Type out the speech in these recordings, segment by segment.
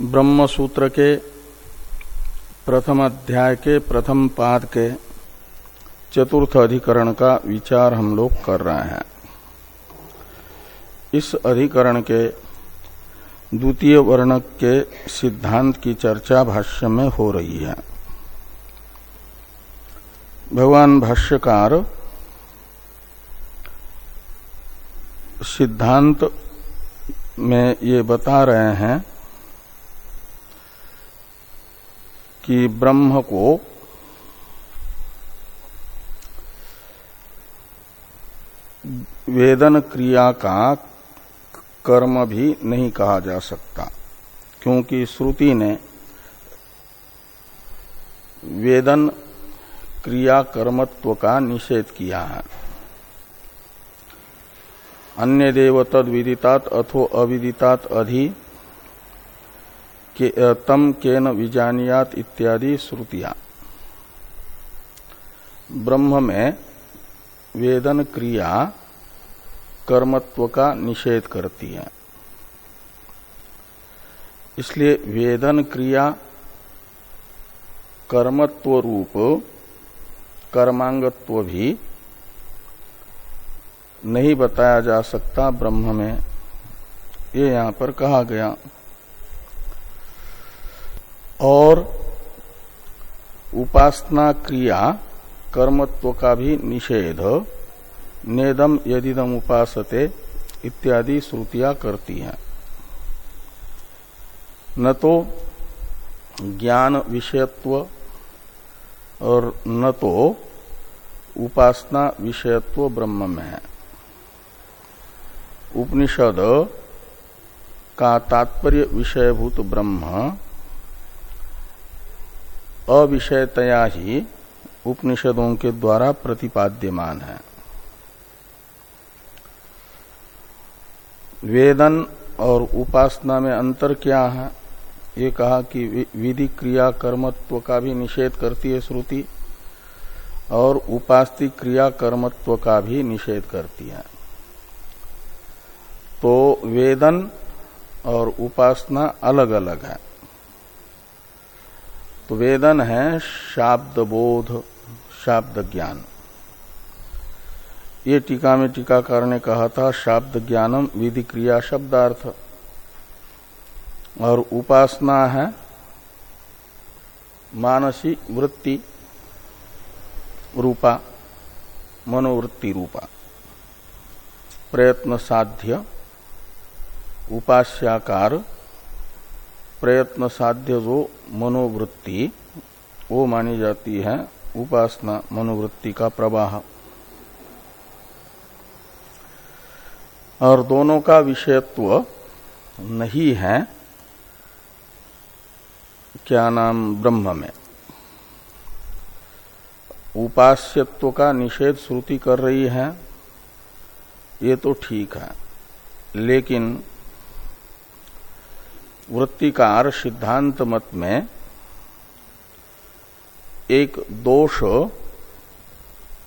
ब्रह्म सूत्र के प्रथम अध्याय के प्रथम पाद के चतुर्थ अधिकरण का विचार हम लोग कर रहे हैं। इस अधिकरण के द्वितीय वर्णक के सिद्धांत की चर्चा भाष्य में हो रही है। भगवान भाष्यकार सिद्धांत में ये बता रहे हैं कि ब्रह्म को वेदन क्रिया का कर्म भी नहीं कहा जा सकता, क्योंकि श्रुति ने वेदन क्रिया कर्मत्व का निषेध किया है। अन्य देव तद विदितात अथो अविदितात अधि के, तम केन विजानियात इत्यादि श्रुतियाँ। ब्रह्म में वेदन क्रिया कर्मत्व का निषेध करती है। इसलिए वेदन क्रिया कर्मत्व रूप कर्मांगत्व भी नहीं बताया जा सकता ब्रह्म में। ये यहाँ पर कहा गया। और उपासना क्रिया, कर्मत्व का भी निषेध, नेदम यदिदम उपासते इत्यादि श्रुतियाँ करती हैं। न तो ज्ञान विषयत्व और न तो उपासना विषयत्व ब्रह्म में है। उपनिषद का तात्पर्य विषयभूत ब्रह्म अविषयतया ही उपनिषदों के द्वारा प्रतिपाद्यमान है। वेदन और उपासना में अंतर क्या है? ये कहा कि विधि क्रिया कर्मत्व का भी निषेध करती है श्रुति, और उपास्ति क्रिया कर्मत्व का भी निषेध करती है। तो वेदन और उपासना अलग अलग है। तो वेदन है शाब्द बोध शाब्द ज्ञान ये टीका में टीकाकार ने कहा था शाब्द ज्ञानम विधि क्रिया शब्दार्थ। और उपासना है मानसी वृत्ति रूपा, मनोवृत्ति रूपा। प्रयत्न साध्य, उपास्याकार प्रयत्न साध्य जो मनोवृत्ति, वो मानी जाती है उपासना मनोवृत्ति का प्रवाह। और दोनों का विषयत्व नहीं है, क्या नाम ब्रह्म में। उपास्यत्व का निषेध श्रुति कर रही है, ये तो ठीक है, लेकिन वृत्तिकार सिद्धांत मत में एक दोष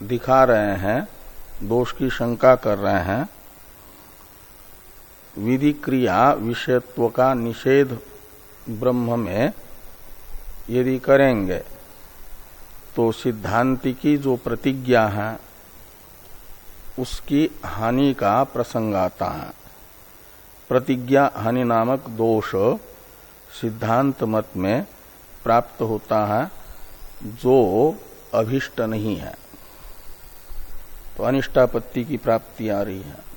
दिखा रहे हैं, दोष की शंका कर रहे हैं। विधि क्रिया विषयत्व का निषेध ब्रह्म में यदि करेंगे तो सिद्धांति की जो प्रतिज्ञा है, उसकी हानि का प्रसंग आता है। प्रतिज्ञा हानि नामक दोष सिद्धांत मत में प्राप्त होता है, जो अभिष्ट नहीं है। तो अनिष्टापत्ति की प्राप्ति आ रही है।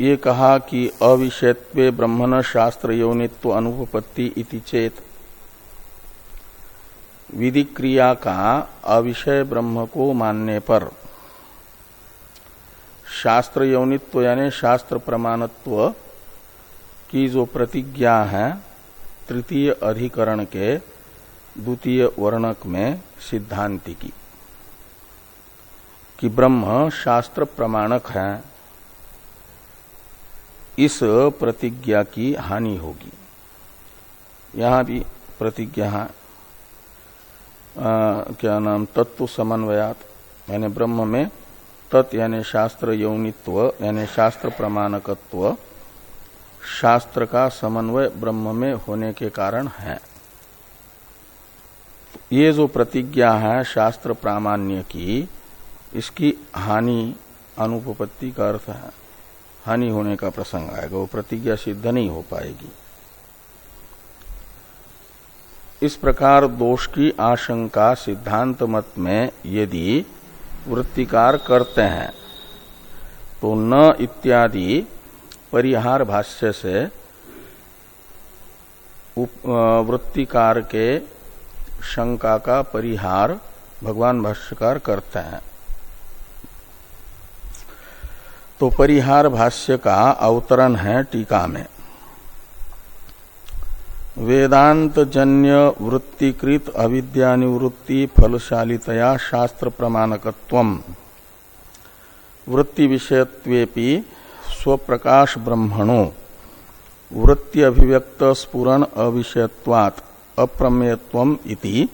ये कहा कि अविषयत्व ब्रह्मण शास्त्र यौनित्व अनुपत्ति इति चेत। विधि क्रिया का अविषय ब्रह्म को मानने पर शास्त्र यौनित्व यानी शास्त्र प्रमाणत्व की जो प्रतिज्ञा है, तृतीय अधिकरण के द्वितीय वर्णक में सिद्धांति की, कि ब्रह्म शास्त्र प्रमाणक है, इस प्रतिज्ञा की हानि होगी। यहाँ भी प्रतिज्ञा है क्या नाम, तत्व समन्वयात, यानी ब्रह्म में तत् यानी शास्त्र यौनित्व यानी शास्त्र प्रमाणकत्व शास्त्र का समन्वय ब्रह्म में होने के कारण है। ये जो प्रतिज्ञा है शास्त्र प्रामाण्य की, इसकी हानि अनुपपत्ति का अर्थ है। हानि होने का प्रसंग आएगा, वो प्रतिज्ञा सिद्ध नहीं हो पाएगी। इस प्रकार दोष की आशंका सिद्धांत मत में यदि वृत्तिकार करते हैं। तो न इत्यादि परिहार भाष्य से वृत्तिकार के शंका का परिहार भगवान भाष्यकार करते हैं। तो परिहार भाष्य का अवतरण है टीका में। वेदांत जन्य वृत्तिकृत अविद्यानिवृत्ति फलशालितया शास्त्र प्रमाणकत्व वृत्ति विषयत्वेपि स्वप्रकाश ब्रह्मणो वृत्ति अभिव्यक्त स्पुरण अविषयत्वात् अप्रमेयत्व इति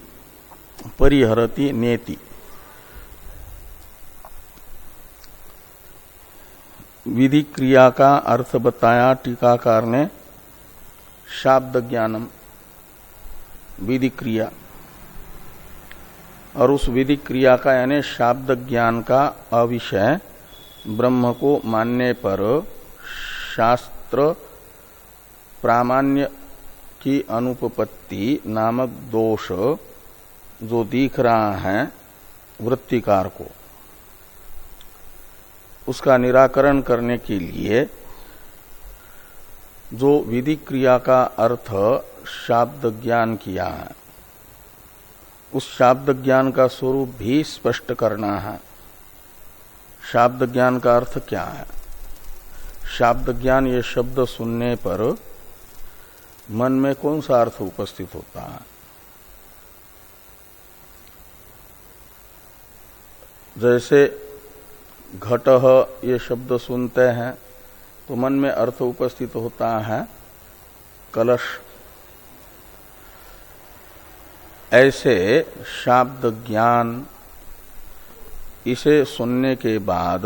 परिहरति नेति। विधि क्रिया का अर्थ बताया टीकाकार ने शाब्द ज्ञानम विधि क्रिया और उस विधि क्रिया का यानी शाब्द ज्ञान का अविषय ब्रह्म को मानने पर शास्त्र प्रामाण्य की अनुपपत्ति नामक दोष जो दिख रहा है वृत्तिकार को, उसका निराकरण करने के लिए जो विधि क्रिया का अर्थ शाब्द ज्ञान किया है, उस शाब्द ज्ञान का स्वरूप भी स्पष्ट करना है। शाब्द ज्ञान का अर्थ क्या है? शाब्द ज्ञान ये शब्द सुनने पर मन में कौन सा अर्थ उपस्थित होता है? जैसे घट ये शब्द सुनते हैं तो मन में अर्थ उपस्थित होता है कलश। ऐसे शाब्द ज्ञान इसे सुनने के बाद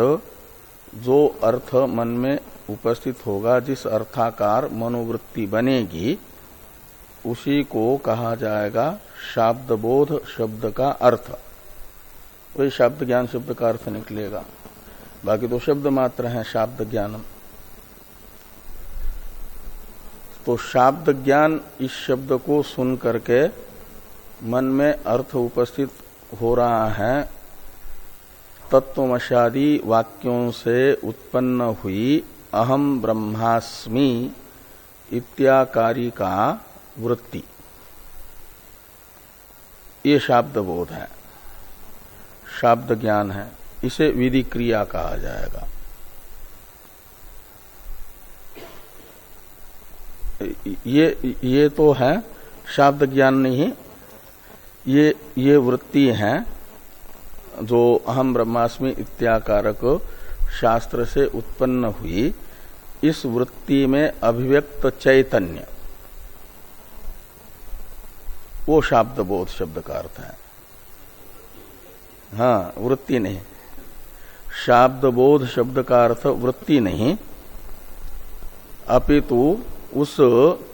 जो अर्थ मन में उपस्थित होगा, जिस अर्थाकार मनोवृत्ति बनेगी, उसी को कहा जाएगा शाब्द बोध शब्द का अर्थ। वही शब्द ज्ञान शब्द का अर्थ निकलेगा। बाकी तो शब्द मात्र है, शाब्द ज्ञानम। तो शाब्द ज्ञान इस शब्द को सुन करके मन में अर्थ उपस्थित हो रहा है। तत्वमशादी वाक्यों से उत्पन्न हुई अहम ब्रह्मास्मि इत्याकारी का वृत्ति। ये शाब्द बोध है। शाब्द ज्ञान है। इसे विधि क्रिया कहा जाएगा। ये ये तो है, शाब्द ज्ञान नहीं, ये ये वृत्ति है, जो अहम ब्रह्मास्मि इत्याकारक शास्त्र से उत्पन्न हुई, इस वृत्ति में अभिव्यक्त चैतन्य। वो शाब्द बोध शब्द का अर्थ है। हाँ वृत्ति नहीं। शाब्द बोध शब्द का अर्थ वृत्ति नहीं। अपितु उस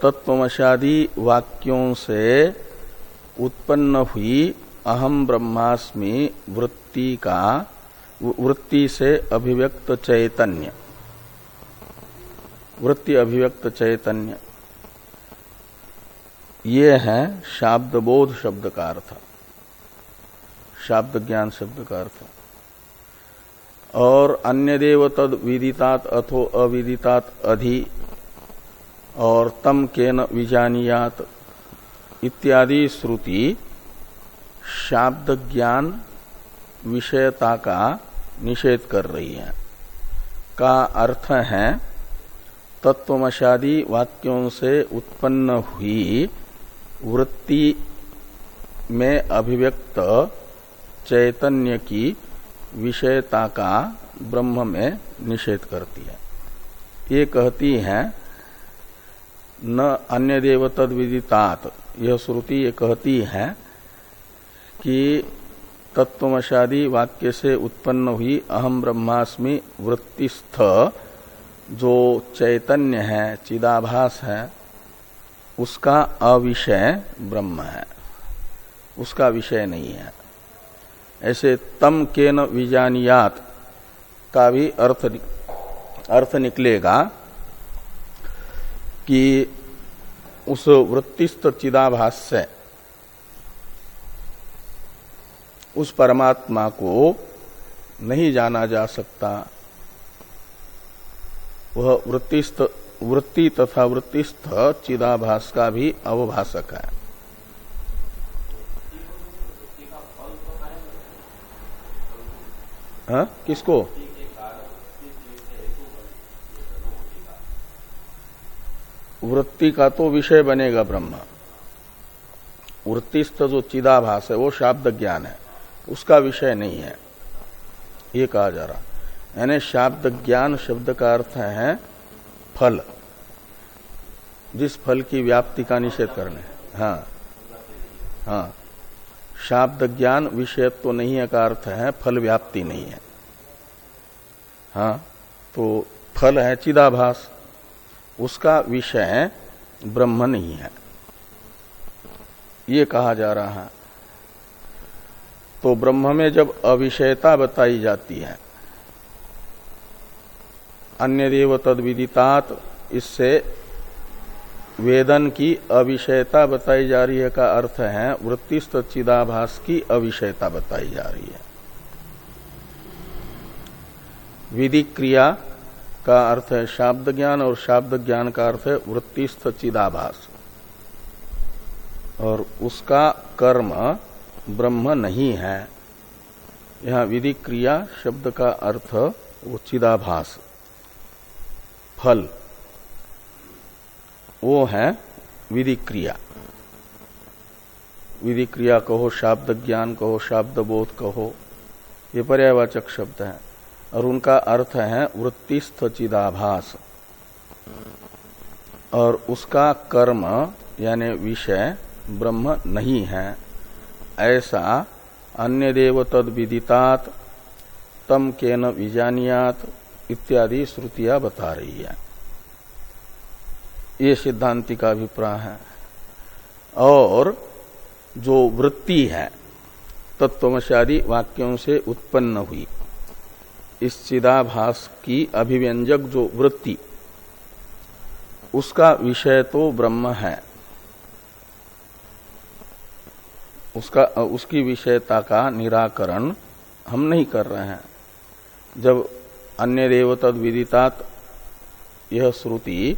तत्वमशादी वाक्यों से उत्पन्न हुई अहम ब्रह्मास्मि वृत्ति का, वृत्ति से अभिव्यक्त चैतन्य। वृत्ति अभिव्यक्त चैतन्य। ये है शाब्द बोध शब्द का अर्थ। शाब्द ज्ञान शब्द का अर्थ। और अन्य देव तद विदितात अथो अविदितात अधि और तम के विजानियात इत्यादि श्रुति शाब्द ज्ञान विषयता का निषेध कर रही है। का अर्थ है, तत्वमशादी वाक्यों से उत्पन्न हुई वृत्ति में अभिव्यक्त चैतन्य की विषयता का ब्रह्म में निषेध करती है। ये कहती है न अन्य देव तद विदितात यह श्रुति ये कहती है कि तत्वमशादी वाक्य से उत्पन्न हुई अहम ब्रह्मास्मि वृत्तिस्थ, जो चैतन्य है, चिदाभास है, उसका अविषय ब्रह्म है। उसका विषय नहीं है। ऐसे तम के विजानियात का भी अर्थ अर्थ निकलेगा कि उस वृत्तिस्थ चिदाभास से उस परमात्मा को नहीं जाना जा सकता। वह वृत्तिस्थ, वृत्ति तथा वृत्तिस्थ चिदाभास का भी अवभाषक है। हा? किसको? वृत्ति का तो विषय बनेगा ब्रह्म। वृत्तिस्थ जो चिदाभास है, वो शाब्द ज्ञान है। उसका विषय नहीं है। ये कहा जा रहा। यानी शाब्द ज्ञान शब्द का अर्थ है फल। जिस फल की व्याप्ति का निषेध करने हाँ। हाँ। शाब्द ज्ञान विषय तो नहीं है का अर्थ है, फल व्याप्ति नहीं है। हाँ। तो फल है चिदाभास। उसका विषय ब्रह्म नहीं है। ये कहा जा रहा है। तो ब्रह्म में जब अविषयता बताई जाती है अन्य देव तद विदितात इससे वेदन की अविषयता बताई जा रही है का अर्थ है वृत्तिस्त चिदाभास की अविषयता बताई जा रही है। विधि क्रिया का अर्थ है शाब्द ज्ञान और शाब्द ज्ञान का अर्थ है वृत्तिस्थ चिदाभास। और उसका कर्म ब्रह्म नहीं है। यहाँ विधि क्रिया शब्द का अर्थ वो चिदाभास। फल, वो है विधि क्रिया विधि क्रिया कहो, शाब्द ज्ञान कहो, शाब्द बोध कहो, ये पर्यावाचक शब्द है। और उनका अर्थ है वृत्तिस्थ चिदाभास और उसका कर्म यानी विषय ब्रह्म नहीं है। ऐसा अन्य देव तद विदितात तम के न विजानियात इत्यादि श्रुतियाँ बता रही है। ये सिद्धांति का अभिप्राय है। और जो वृत्ति है तत्वशादी वाक्यों से उत्पन्न हुई। इस चिदाभास की अभिव्यंजक जो वृत्ति, उसका विषय तो ब्रह्म है। उसका, उसकी विषयता का निराकरण हम नहीं कर रहे हैं। जब अन्य देव तद विदितात यह श्रुति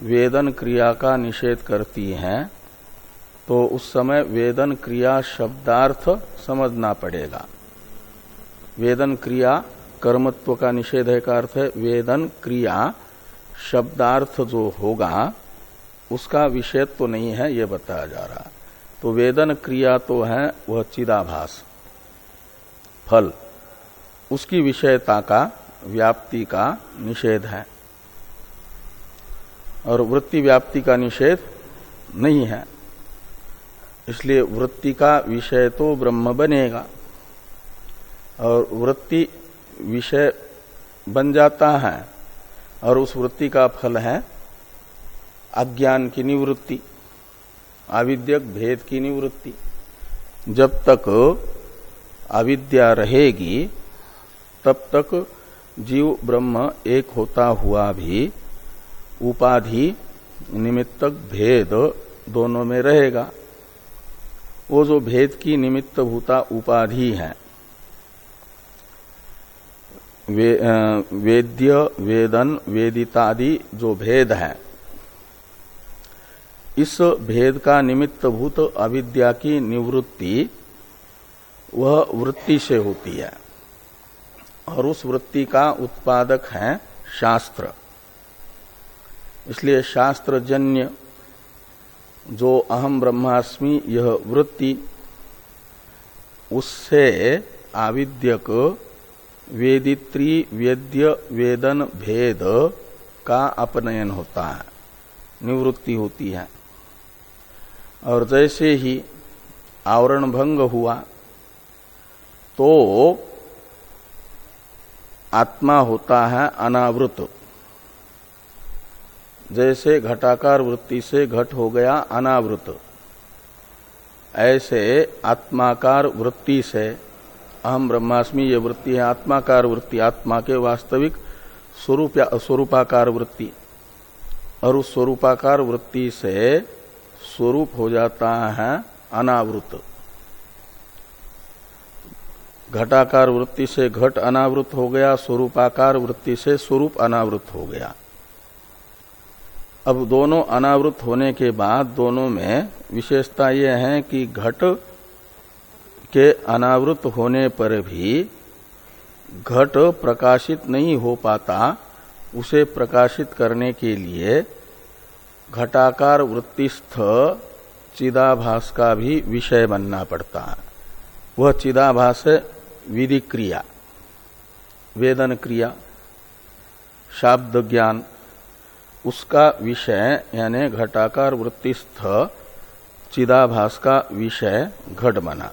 वेदन क्रिया का निषेध करती है तो उस समय वेदन क्रिया शब्दार्थ समझना पड़ेगा। वेदन क्रिया कर्मत्व का निषेध है का अर्थ है वेदन क्रिया शब्दार्थ जो होगा, उसका विषय तो नहीं है यह बताया जा रहा तो वेदन क्रिया तो है, वह चिदाभास, फल, उसकी विषयता का, व्याप्ति का निषेध है। और वृत्ति व्याप्ति का निषेध नहीं है, इसलिए वृत्ति का विषय तो ब्रह्म बनेगा। और वृत्ति विषय बन जाता है और उस वृत्ति का फल है अज्ञान की निवृत्ति आविद्यक भेद की निवृत्ति। जब तक अविद्या रहेगी, तब तक जीव ब्रह्म एक होता हुआ भी उपाधि, निमित्तक भेद दोनों में रहेगा। वो जो भेद की निमित्त भूता उपाधि है वे, वेद्य वेदन वेदितादि जो भेद है। इस भेद का निमित्त भूत अविद्या की निवृत्ति वह वृत्ति से होती है। और उस वृत्ति का उत्पादक है शास्त्र। इसलिए शास्त्रजन्य जो अहम ब्रह्मास्मि यह वृत्ति उससे आविद्यक वेदित्री वेद्य वेदन भेद का अपनयन होता है, निवृत्ति होती है। और जैसे ही आवरण भंग हुआ तो आत्मा होता है अनावृत। जैसे घटाकार वृत्ति से घट हो गया अनावृत, ऐसे आत्माकार वृत्ति से अहम ब्रह्मास्मि ये वृत्ति है, आत्माकार वृत्ति, आत्मा के वास्तविक स्वरूप स्वरूपाकार वृत्ति। और उस स्वरूपाकार वृत्ति से स्वरूप हो जाता है अनावृत। घटाकार वृत्ति से घट अनावृत हो गया, स्वरूपाकार वृत्ति से स्वरूप अनावृत हो गया। अब दोनों अनावृत होने के बाद दोनों में विशेषता यह है कि घट के अनावृत होने पर भी घट प्रकाशित नहीं हो पाता, उसे प्रकाशित करने के लिए घटाकार वृत्तिस्थ चिदाभास का भी विषय बनना पड़ता। है वह चिदाभास विधि क्रिया वेदन क्रिया, शाब्द ज्ञान, उसका विषय यानी घटाकार वृत्तिस्थ चिदाभास का विषय घट बना।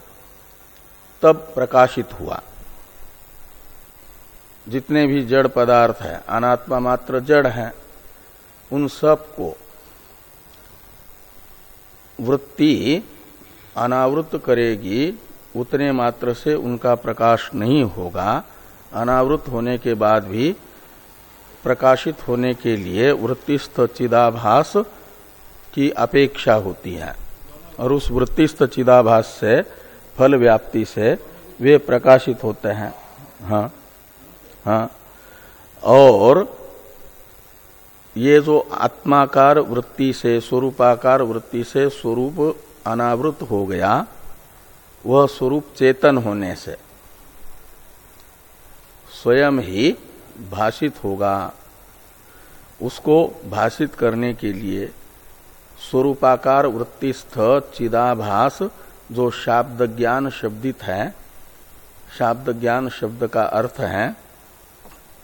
तब प्रकाशित हुआ। जितने भी जड़ पदार्थ है, अनात्मा मात्र जड़ है, उन सबको वृत्ति अनावृत करेगी, उतने मात्र से उनका प्रकाश नहीं होगा। अनावृत होने के बाद भी, प्रकाशित होने के लिए वृत्तिस्थ चिदाभास की अपेक्षा होती है। और उस वृत्तिस्थ चिदाभास से फल व्याप्ति से वे प्रकाशित होते हैं। हाँ हाँ। और ये जो आत्माकार वृत्ति से, स्वरूपाकार वृत्ति से स्वरूप अनावृत हो गया, वह स्वरूप चेतन होने से स्वयं ही भाषित होगा। उसको भाषित करने के लिए स्वरूपाकार वृत्तिस्थ चिदाभास जो शाब्द ज्ञान शब्दित है शाब्द ज्ञान शब्द का अर्थ है,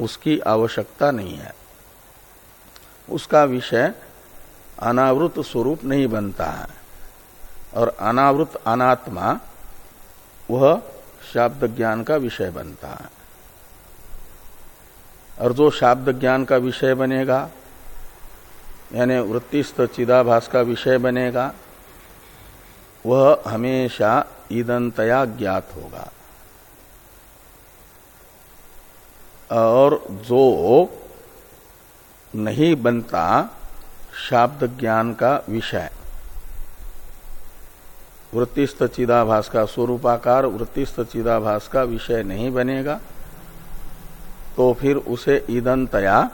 उसकी आवश्यकता नहीं है। उसका विषय अनावृत स्वरूप नहीं बनता है। और अनावृत अनात्मा, वह शाब्द ज्ञान का विषय बनता है। और जो शाब्द ज्ञान का विषय बनेगा, यानी वृत्तिस्थ चिदाभास का विषय बनेगा वह हमेशा ईदंतया ज्ञात होगा। और जो नहीं बनता, शाब्द ज्ञान का विषय। वृत्तिस्थ चिदाभास का स्वरूपाकार वृत्तिस्थ चिदाभास का विषय नहीं बनेगा तो फिर उसे ईदनतया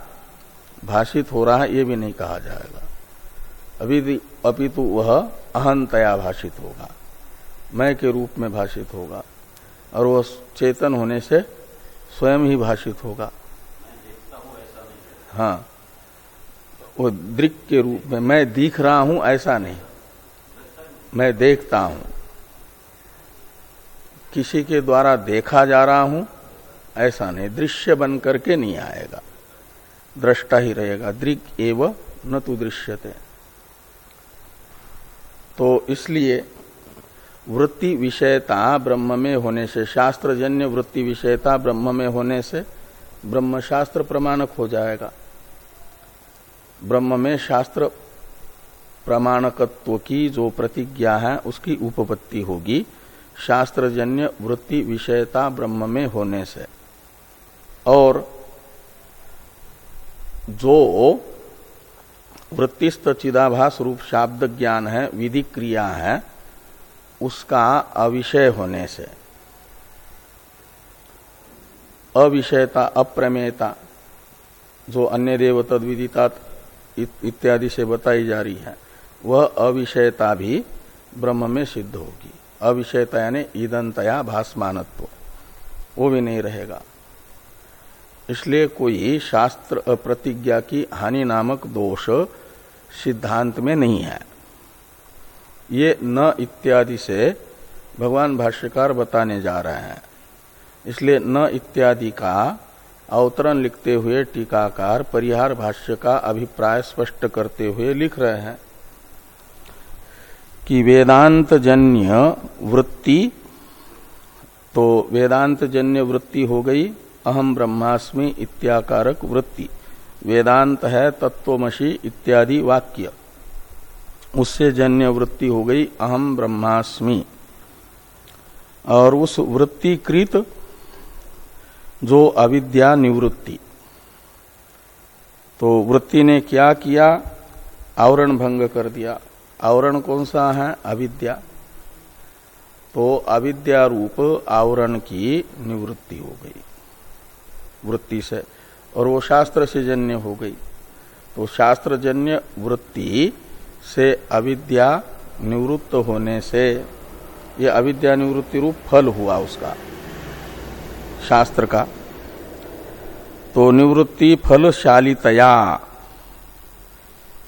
भाषित हो रहा है, ये भी नहीं कहा जाएगा। अभी अपितु वह अहंतया भाषित होगा। मैं के रूप में भाषित होगा। और वह चेतन होने से स्वयं ही भाषित होगा। हाँ। वो दृक के रूप में मैं दिख रहा हूँ, ऐसा नहीं। मैं देखता हूँ। किसी के द्वारा देखा जा रहा हूँ, ऐसा नहीं। दृश्य बन करके नहीं आएगा। दृष्टा ही रहेगा। दृक एव न तो दृश्यते। तो इसलिए वृत्ति विषयता ब्रह्म में होने से, शास्त्रजन्य वृत्ति विषयता ब्रह्म में होने से ब्रह्म शास्त्र प्रमाणक हो जाएगा। ब्रह्म में शास्त्र प्रमाणकत्व की जो प्रतिज्ञा है, उसकी उपपत्ति होगी शास्त्रजन्य वृत्ति विषयता ब्रह्म में होने से। और जो वृत्तिस्त चिदाभास रूप शाब्द ज्ञान है विधि क्रिया है, उसका अविषय होने से। अविषयता, अप्रमेयता, जो अन्य देव तद विदिता इत्यादि से बताई जा रही है, वह अविषयता भी ब्रह्म में सिद्ध होगी। अविषयता यानी ईदंतया भाषमानत्व वो भी नहीं रहेगा। इसलिए कोई शास्त्र प्रतिज्ञा की हानि नामक दोष सिद्धांत में नहीं है। ये न इत्यादि से भगवान भाष्यकार बताने जा रहे हैं। इसलिए न इत्यादि का अवतरण लिखते हुए टीकाकार, परिहार भाष्य का अभिप्राय स्पष्ट करते हुए लिख रहे हैं कि वेदांत जन्य वृत्ति तो वेदांत जन्य वृत्ति हो गई। अहम ब्रह्मास्मि इत्याकारक वृत्ति। वेदांत है तत्वमसी इत्यादि वाक्य। उससे जन्य वृत्ति हो गई अहम ब्रह्मास्मि। और उस वृत्तिकृत जो अविद्या निवृत्ति। तो वृत्ति ने क्या किया? आवरण भंग कर दिया। आवरण कौन सा है? अविद्या। तो अविद्या रूप आवरण की निवृत्ति हो गई। वृत्ति से, और वो शास्त्र से जन्य हो गई। तो शास्त्र जन्य वृत्ति से अविद्या निवृत्त होने से, ये अविद्या निवृत्ति रूप फल हुआ उसका, शास्त्र का। तो निवृत्ति फलशालितया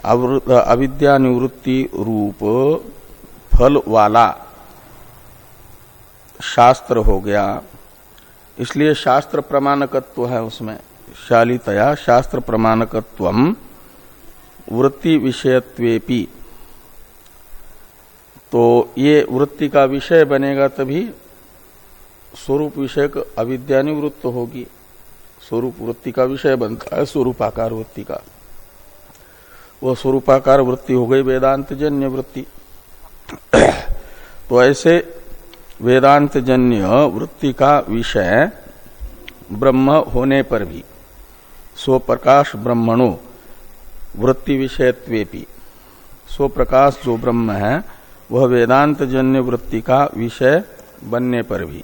अविद्या निवृत्ति रूप फल वाला शास्त्र हो गया। इसलिए शास्त्र प्रमाणकत्व है उसमें। शालितया शास्त्र प्रमाणकत्व वृत्ति विषयत्वेपि। तो ये वृत्ति का विषय बनेगा तभी स्वरूप विषय अविद्या निवृत्त होगी। स्वरूप वृत्ति का विषय बनता है, स्वरूपाकार वृत्ति का। वह स्वरूपाकार वृत्ति हो गई वेदांत जन्य वृत्ति। तो ऐसे वेदांत जन्य वृत्ति का विषय ब्रह्म होने पर भी, स्वप्रकाश ब्रह्मणो वृत्ति विषयत्वेपि। स्वप्रकाश जो ब्रह्म है, वह वेदांत जन्य वृत्ति का विषय बनने पर भी।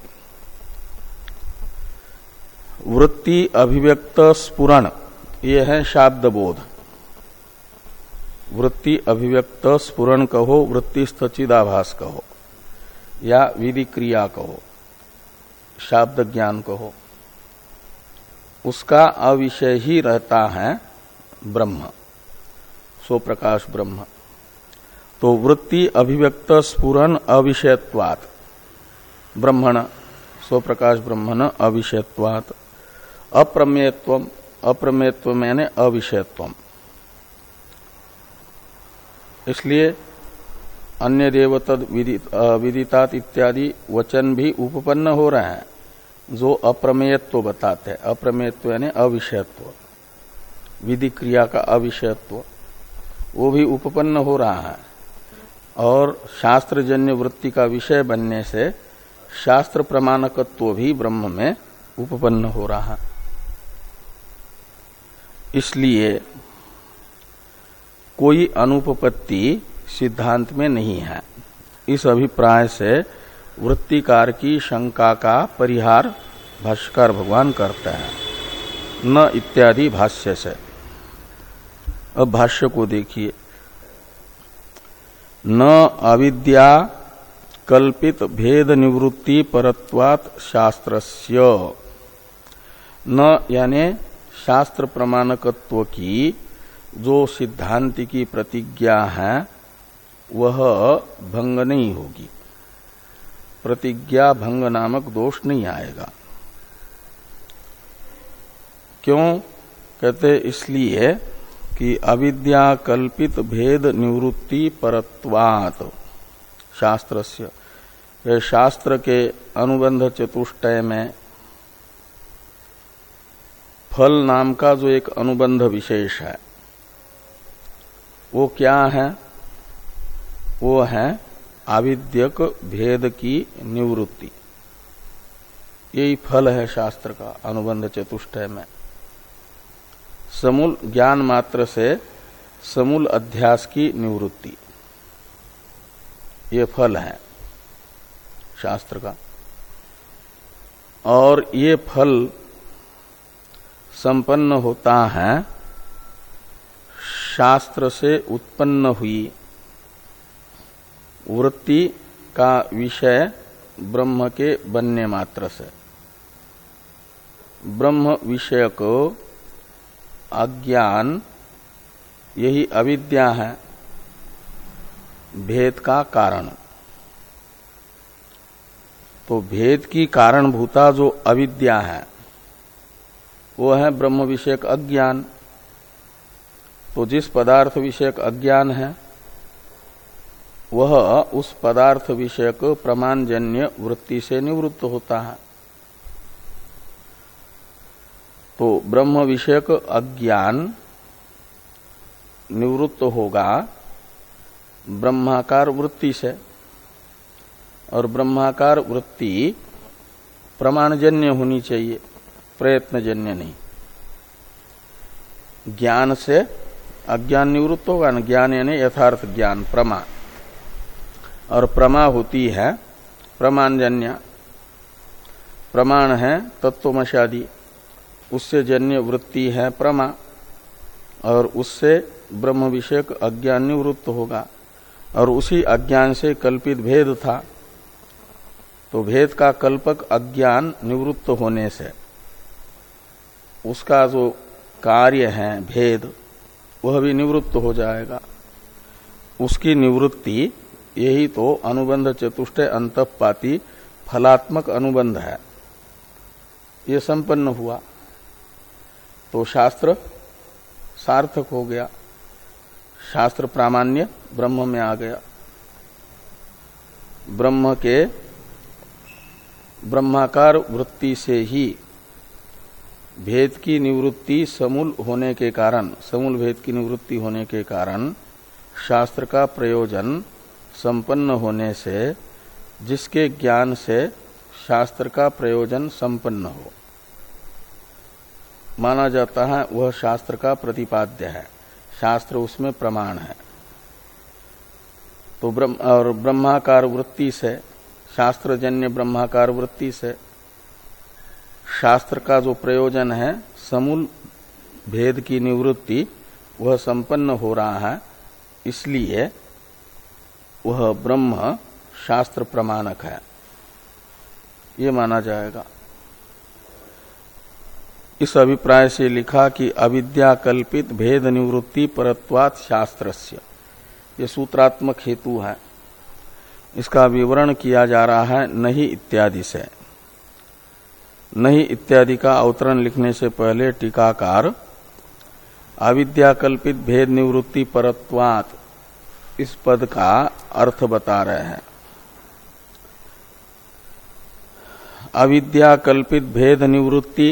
वृत्ति अभिव्यक्त स्पुरण ये है शाब्द बोध वृत्ति अभिव्यक्त स्पुरण कहो वृत्ति स्थचिदाभास कहो। या विधि क्रिया कहो शाब्द ज्ञान कहो, उसका अविषय ही रहता है ब्रह्म सो प्रकाश ब्रह्म। तो वृत्ति, अभिव्यक्त स्पुरन अविषयत्वात। ब्रह्मण, स्वप्रकाश ब्रह्मण, अविषयत्वात। अप्रमेयत्व अप्रमेयत्व मैंने अविषयत्व इसलिए अन्य देव तद विदितात इत्यादि वचन भी उपपन्न हो रहे हैं, जो अप्रमेयत्व बताते हैं। अप्रमेयत्व यानी अविषयत्व। विधि क्रिया का अविषयत्व। वो भी उपपन्न हो रहा है। और शास्त्रजन्य वृत्ति का विषय बनने से शास्त्र प्रमाणकत्व भी ब्रह्म में उपपन्न हो रहा है। इसलिए कोई अनुपपत्ति सिद्धांत में नहीं है। इस अभिप्राय से वृत्तिकार की शंका का परिहार भाष्कर भगवान करते हैं। न इत्यादि भाष्य से। अब भाष्य को देखिए। न अविद्या कल्पित भेद निवृत्ति परत्वात शास्त्रस्य। न यानी शास्त्र प्रमाणकत्व की जो सिद्धांत की प्रतिज्ञा है वह भंग नहीं होगी। प्रतिज्ञा भंग नामक दोष नहीं आएगा। क्यों? कहते इसलिए कि अविद्या कल्पित भेद निवृत्ति परत्वात। शास्त्र शास्त्र के अनुबंध चतुष्टय में फल नाम का जो एक अनुबंध विशेष है, वो क्या है? वो है आविद्यक भेद की निवृत्ति। यही फल है शास्त्र का, अनुबंध चतुष्टय में। समूल ज्ञान मात्र से समूल अध्यास की निवृत्ति। ये फल है शास्त्र का। और ये फल संपन्न होता है शास्त्र से उत्पन्न हुई वृत्ति का विषय ब्रह्म के बनने मात्र से। ब्रह्म विषय को अज्ञान, यही अविद्या है, भेद का कारण। तो भेद की कारणभूता जो अविद्या है, वो है ब्रह्म विषयक अज्ञान। तो जिस पदार्थ विषयक अज्ञान है वह उस पदार्थ विषयक प्रमाणजन्य वृत्ति से निवृत्त होता है। तो ब्रह्म विषयक अज्ञान निवृत्त होगा ब्रह्माकार वृत्ति से। और ब्रह्माकार वृत्ति प्रमाणजन्य होनी चाहिए, प्रयत्नजन्य नहीं। ज्ञान से अज्ञान निवृत्त होगा ज्ञान यानी यथार्थ ज्ञान प्रमा और प्रमा होती है, प्रमाणजन्य। प्रमाण है तत्वमशादी। उससे जन्य वृत्ति है प्रमा, और उससे ब्रह्म विषयक अज्ञान निवृत्त होगा। और उसी अज्ञान से कल्पित भेद था। तो भेद का कल्पक अज्ञान निवृत्त होने से, उसका जो कार्य है भेद, वह भी निवृत्त हो जाएगा। उसकी निवृत्ति यही तो अनुबंध चतुष्ट अंतपाती फलात्मक अनुबंध है। ये संपन्न हुआ। तो शास्त्र सार्थक हो गया। शास्त्र प्रामाण्य ब्रह्म में आ गया। ब्रह्म के ब्रह्माकार वृत्ति से ही भेद की निवृत्ति समूल होने के कारण, समूल भेद की निवृत्ति होने के कारण शास्त्र का प्रयोजन संपन्न होने से, जिसके ज्ञान से शास्त्र का प्रयोजन संपन्न हो। माना जाता है, वह शास्त्र का प्रतिपाद्य है। शास्त्र उसमें प्रमाण है। तो ब्रह्म, और ब्रह्माकार वृत्ति से, शास्त्रजन्य ब्रह्माकार वृत्ति से, शास्त्र का जो प्रयोजन है, समूल भेद की निवृत्ति, वह संपन्न हो रहा है। इसलिए वह ब्रह्म शास्त्र प्रमाणक है। ये माना जाएगा। इस अभिप्राय से लिखा कि अविद्या कल्पित भेद निवृत्ति परत्वात शास्त्रस्य। ये सूत्रात्मक हेतु है। इसका विवरण किया जा रहा है नहीं इत्यादि से। नहीं इत्यादि का अवतरण लिखने से पहले टीकाकार अविद्या कल्पित भेद निवृत्ति परत्वात इस पद का अर्थ बता रहे हैं। अविद्या कल्पित भेद निवृत्ति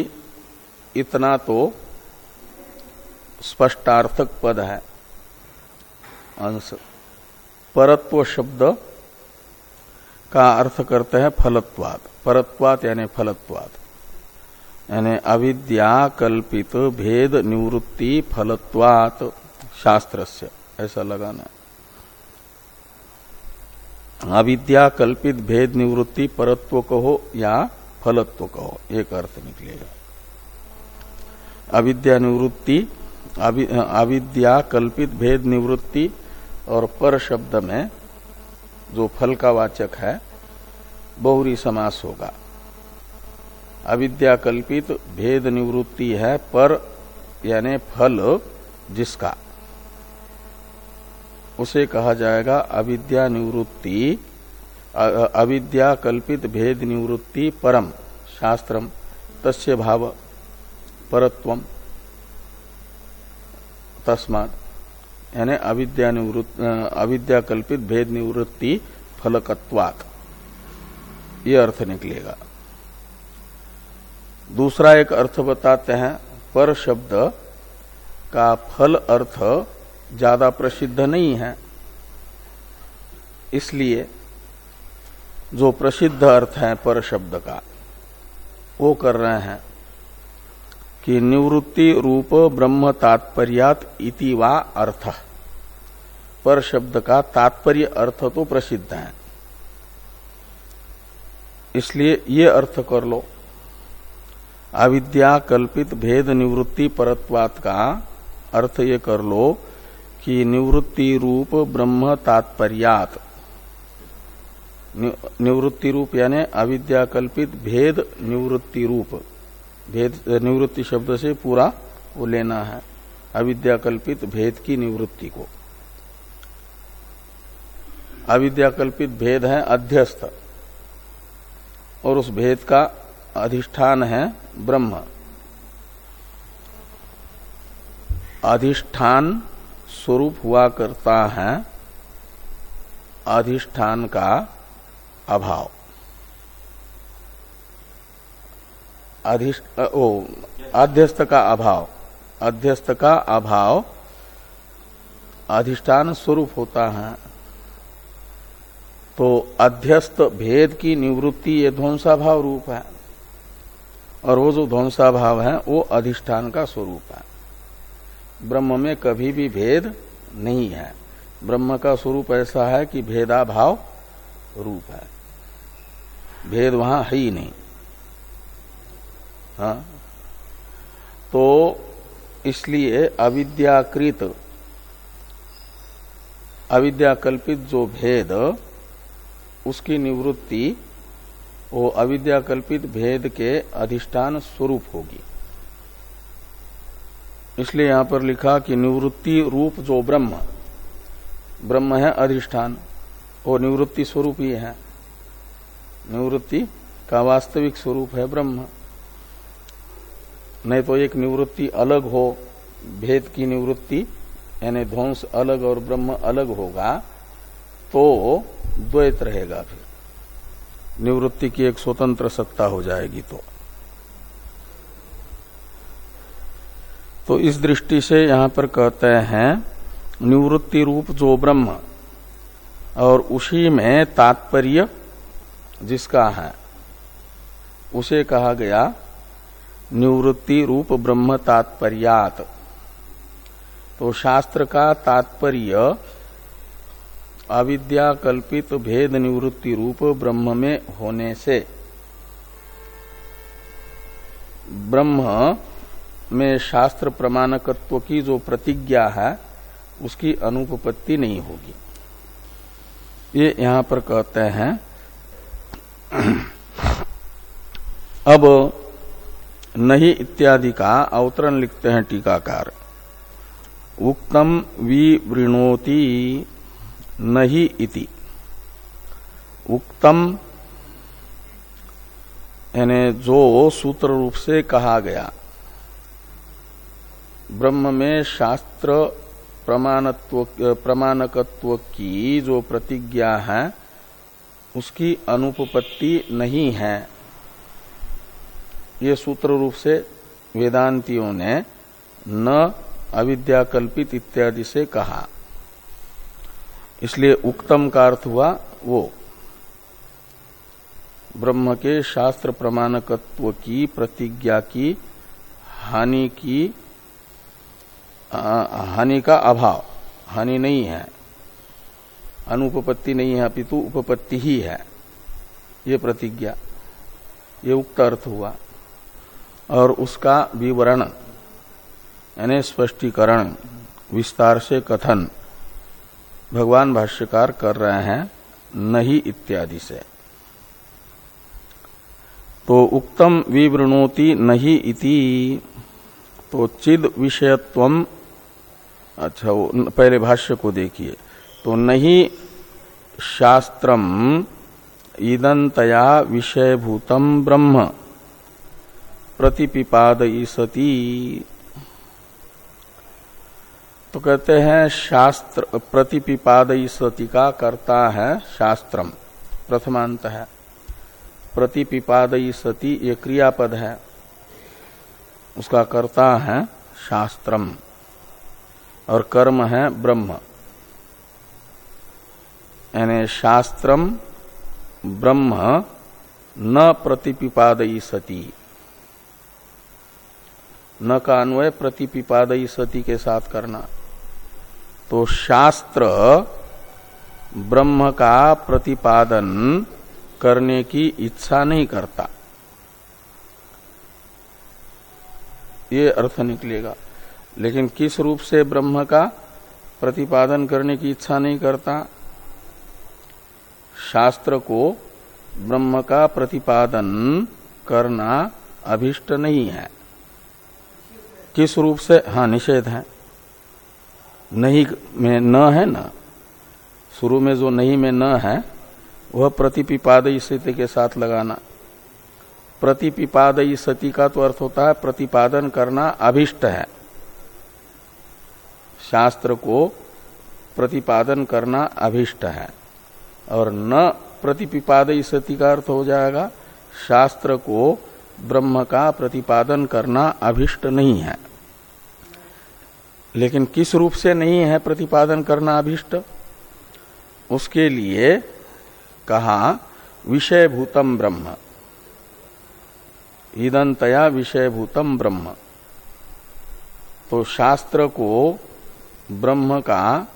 इतना तो स्पष्टार्थक पद है। अंश। परत्व शब्द का अर्थ करते हैं फलत्वात परत्वात यानी फलत्वात यानी अविद्या कल्पित भेद निवृत्ति फलत्वात शास्त्र ऐसा लगाना अविद्या कल्पित भेद निवृत्ति परत्व कहो या फलत्व कहो, एक अर्थ निकलेगा अविद्या निवृत्ति अविद्या कल्पित भेद निवृत्ति और पर शब्द में जो फल का वाचक है, बहुरी समास होगा। अविद्या कल्पित भेद निवृत्ति है पर, यानी फल जिसका। उसे कहा जाएगा अविद्या निवृत्ति अविद्या कल्पित भेद निवृत्ति परम, शास्त्रम, तस्य भाव, परत्वम, तस्मात। यानी अविद्या अविद्या कल्पित भेद निवृत्ति फलकत्वात। ये अर्थ निकलेगा। दूसरा एक अर्थ बताते हैं, पर शब्द का फल अर्थ ज़्यादा प्रसिद्ध नहीं है। इसलिए जो प्रसिद्ध अर्थ है पर शब्द का, वो कर रहे हैं कि निवृत्ति रूप ब्रह्म तात्पर्यात इति वा अर्थ। पर शब्द का तात्पर्य अर्थ तो प्रसिद्ध है। इसलिए ये अर्थ कर लो। अविद्या कल्पित भेद निवृत्ति परत्वात का अर्थ ये कर लो कि निवृत्ति रूप ब्रह्म तात्पर्यात। निवृत्ति रूप यानी अविद्या कल्पित भेद निवृत्ति रूप। भेद, निवृत्ति शब्द से पूरा वो लेना है। अविद्या कल्पित भेद की निवृत्ति को। अविद्या कल्पित भेद है अध्यस्त। और उस भेद का अधिष्ठान है ब्रह्म। अधिष्ठान स्वरूप हुआ करता है, अधिष्ठान का अभाव। अधिष्ठ ओ, अध्यस्त का अभाव। अध्यस्त का अभाव, अधिष्ठान स्वरूप होता है। तो अध्यस्त भेद की निवृत्ति ये ध्वंसा भाव रूप है। और वो जो ध्वंसा भाव है, वो अधिष्ठान का स्वरूप है। ब्रह्म में कभी भी भेद नहीं है। ब्रह्म का स्वरूप ऐसा है कि भेदाभाव रूप है। भेद वहाँ है ही नहीं। हा? तो इसलिए अविद्याकृत, अविद्याकल्पित जो भेद, उसकी निवृत्ति वो अविद्याकल्पित भेद के अधिष्ठान स्वरूप होगी। इसलिए यहाँ पर लिखा कि निवृत्ति रूप जो ब्रह्म ब्रह्म है अधिष्ठान वो निवृत्ति स्वरूप ही है। निवृत्ति का वास्तविक स्वरूप है ब्रह्म। नहीं तो एक निवृत्ति अलग हो, भेद की निवृत्ति, यानी ध्वंस अलग और ब्रह्म अलग होगा तो द्वैत रहेगा फिर। निवृत्ति की एक स्वतंत्र सत्ता हो जाएगी तो। तो इस दृष्टि से यहाँ पर कहते हैं, निवृत्ति रूप जो ब्रह्म, और उसी में तात्पर्य जिसका है, उसे कहा गया निवृत्ति रूप ब्रह्म तात्पर्यात। तो शास्त्र का तात्पर्य अविद्या कल्पित भेद निवृत्ति रूप ब्रह्म में होने से, ब्रह्म में शास्त्र प्रमाणकत्व की जो प्रतिज्ञा है, उसकी अनुपपत्ति नहीं होगी। ये यहाँ पर कहते हैं। अब नहीं इत्यादि का अवतरण लिखते हैं टीकाकार। उक्तम विवृणोति नहीं इति। उक्तम, यानी जो सूत्र रूप से कहा गया ब्रह्म में शास्त्र प्रमाणत्व, प्रमाणकत्व की जो प्रतिज्ञा है, उसकी अनुपपत्ति नहीं है। ये सूत्र रूप से वेदांतियों ने न अविद्याकल्पित इत्यादि से कहा। इसलिए उक्तम का अर्थ हुआ वो, ब्रह्म के शास्त्र प्रमाणकत्व की प्रतिज्ञा की, हानि की हानि का अभाव। हानि नहीं है। अनुपपत्ति नहीं है, अपितु उपपत्ति ही है। ये प्रतिज्ञा, ये उक्त अर्थ हुआ। और उसका विवरण, यानी स्पष्टीकरण, विस्तार से कथन, भगवान भाष्यकार कर रहे हैं, नहीं इत्यादि से। तो उक्तम विवृणोति नहीं इति तो चिद विषयत्व अच्छा वो पहले भाष्य को देखिए। तो नहीं शास्त्रम ईदंतया विषयभूतम ब्रह्म। प्रतिपिपादयसती तो कहते हैं, शास्त्र प्रतिपिपादयसती का करता है शास्त्रम। प्रथमांत है। प्रतिपिपादयसती ये क्रियापद है। उसका करता है शास्त्रम। और कर्म है ब्रह्म। यानी शास्त्रम ब्रह्म न प्रतिपिपादयी सती। न का अन्वय प्रतिपिपादयी सती के साथ करना। तो शास्त्र ब्रह्म का प्रतिपादन करने की इच्छा नहीं करता। ये अर्थ निकलेगा। लेकिन किस रूप से ब्रह्म का प्रतिपादन करने की इच्छा नहीं करता? शास्त्र को ब्रह्म का प्रतिपादन करना अभिष्ट नहीं है। किस रूप से? हाँ निषेध है। नहीं में न है ना। शुरू में जो नहीं में न है, वह प्रतिपिपादयी स्थिति के साथ लगाना। प्रतिपिपादयी सती का तो अर्थ होता है प्रतिपादन करना अभिष्ट है। शास्त्र को प्रतिपादन करना अभिष्ट है। और न प्रतिपिपादयी सती का अर्थ हो जाएगा, शास्त्र को ब्रह्म का प्रतिपादन करना अभिष्ट नहीं है। लेकिन किस रूप से नहीं है प्रतिपादन करना अभिष्ट? उसके लिए कहा, विषयभूतम ब्रह्म। ईदंतया विषयभूतम ब्रह्म। तो शास्त्र को ब्रह्म का